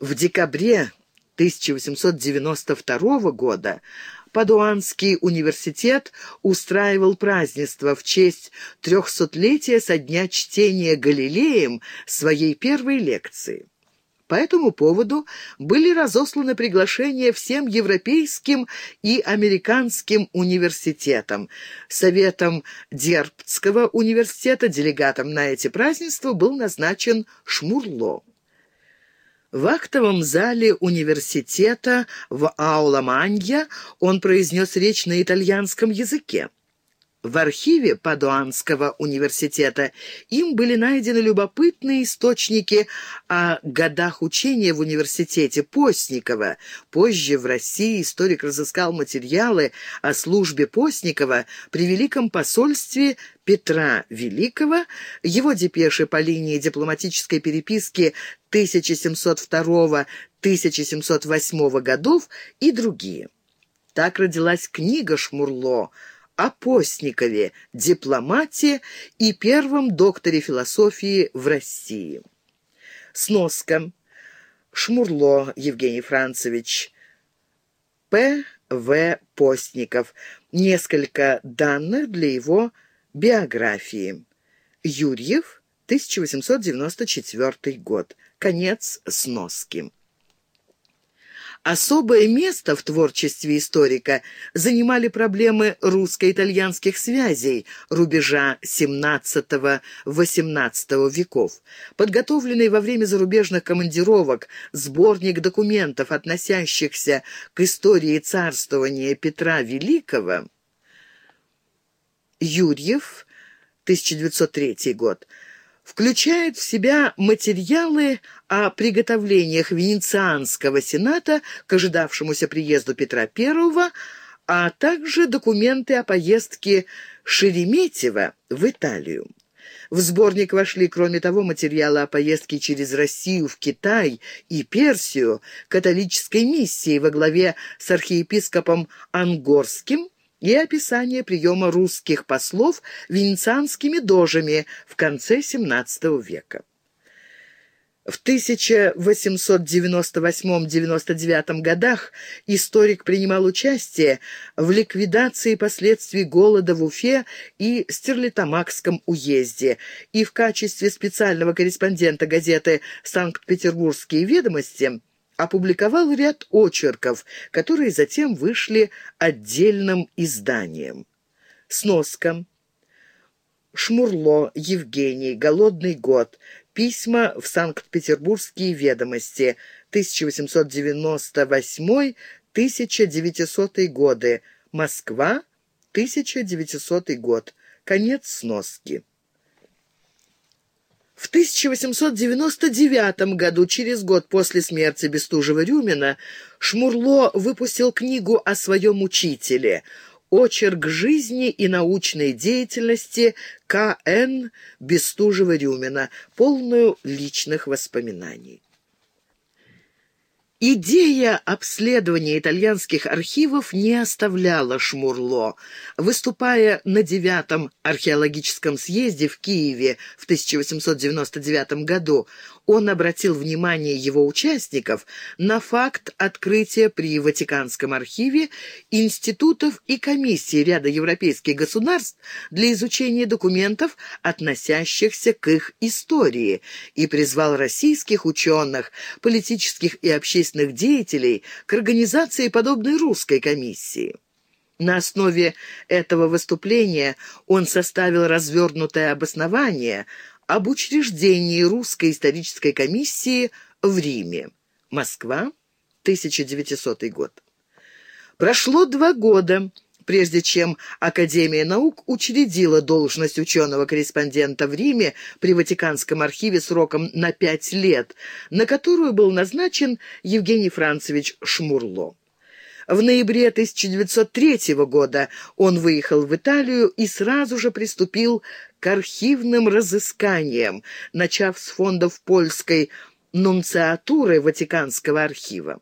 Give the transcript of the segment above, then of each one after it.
В декабре 1892 года Падуанский университет устраивал празднество в честь трехсотлетия со дня чтения Галилеем своей первой лекции. По этому поводу были разосланы приглашения всем европейским и американским университетам. Советом Дербцкого университета делегатом на эти празднества был назначен Шмурло. В актовом зале университета в Аула-Манья он произнес речь на итальянском языке. В архиве Падуанского университета им были найдены любопытные источники о годах учения в университете Постникова. Позже в России историк разыскал материалы о службе Постникова при Великом посольстве Петра Великого, его депеши по линии дипломатической переписки 1702-1708 годов и другие. Так родилась книга Шмурло – о Постникове, дипломате и первом докторе философии в России. Сноска. Шмурло Евгений Францевич. П. В. Постников. Несколько данных для его биографии. Юрьев, 1894 год. Конец сноски. Особое место в творчестве историка занимали проблемы русско-итальянских связей рубежа XVII-XVIII веков. Подготовленный во время зарубежных командировок сборник документов, относящихся к истории царствования Петра Великого, Юрьев, 1903 год, включает в себя материалы о приготовлениях Венецианского сената к ожидавшемуся приезду Петра I, а также документы о поездке Шереметьева в Италию. В сборник вошли, кроме того, материалы о поездке через Россию в Китай и Персию католической миссии во главе с архиепископом Ангорским и описание приема русских послов венецианскими дожами в конце XVII века. В 1898-99 годах историк принимал участие в ликвидации последствий голода в Уфе и Стерлитамакском уезде и в качестве специального корреспондента газеты «Санкт-Петербургские ведомости» опубликовал ряд очерков, которые затем вышли отдельным изданием. Сноска. Шмурло Евгений. Голодный год. Письма в Санкт-Петербургские ведомости. 1898-1900 годы. Москва. 1900 год. Конец сноски. В 1899 году, через год после смерти Бестужева-Рюмина, Шмурло выпустил книгу о своем учителе «Очерк жизни и научной деятельности К.Н. Бестужева-Рюмина», полную личных воспоминаний. Идея обследования итальянских архивов не оставляла Шмурло. Выступая на девятом археологическом съезде в Киеве в 1899 году, он обратил внимание его участников на факт открытия при Ватиканском архиве институтов и комиссий ряда европейских государств для изучения документов, относящихся к их истории, и призвал российских ученых, политических и общественных деятелей к организации подобной русской комиссии. На основе этого выступления он составил развернутое обоснование – об учреждении Русской исторической комиссии в Риме. Москва, 1900 год. Прошло два года, прежде чем Академия наук учредила должность ученого-корреспондента в Риме при Ватиканском архиве сроком на пять лет, на которую был назначен Евгений Францевич Шмурло. В ноябре 1903 года он выехал в Италию и сразу же приступил к архивным разысканиям, начав с фондов польской нунциатуры Ватиканского архива.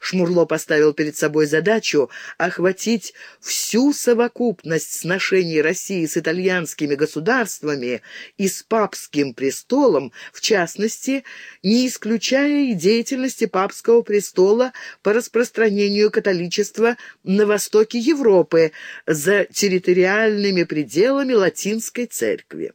Шмурло поставил перед собой задачу охватить всю совокупность сношений России с итальянскими государствами и с папским престолом, в частности, не исключая и деятельности папского престола по распространению католичества на востоке Европы за территориальными пределами Латинской Церкви.